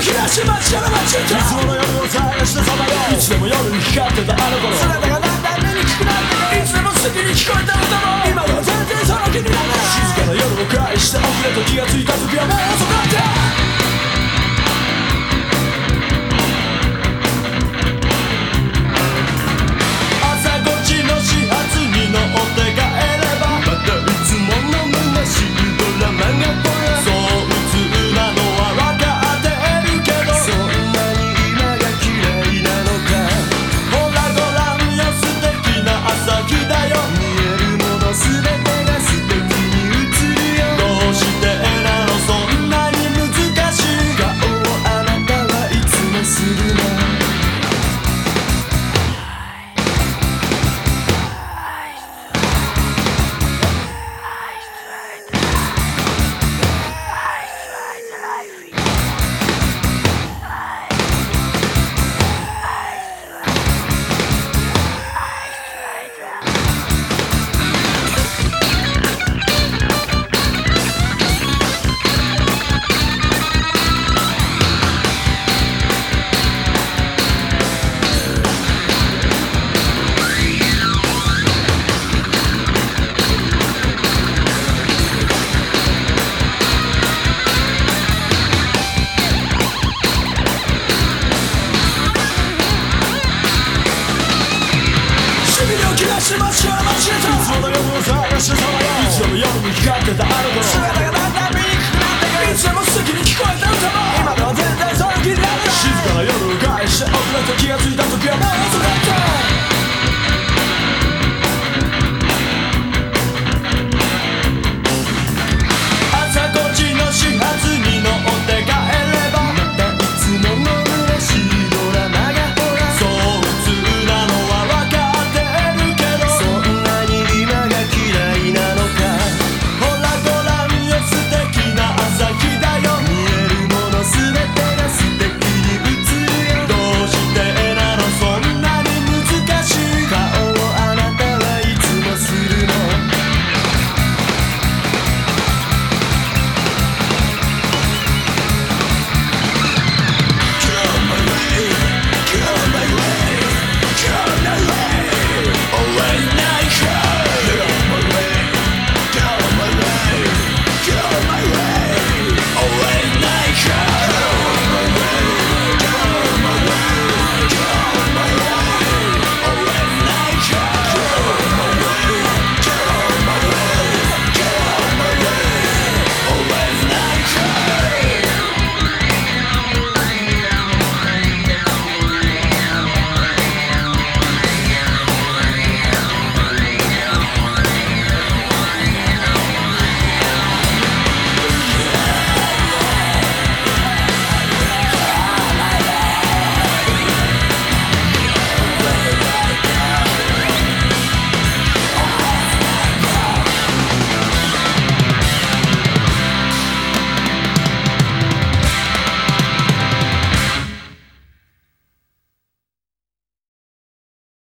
き出し街夜の街といつもの夜を探してさまよ。いつでも夜に光ってたあの頃。姿がだんだん目にくくなっていつでも好きに聞こえた歌も今の to the other world.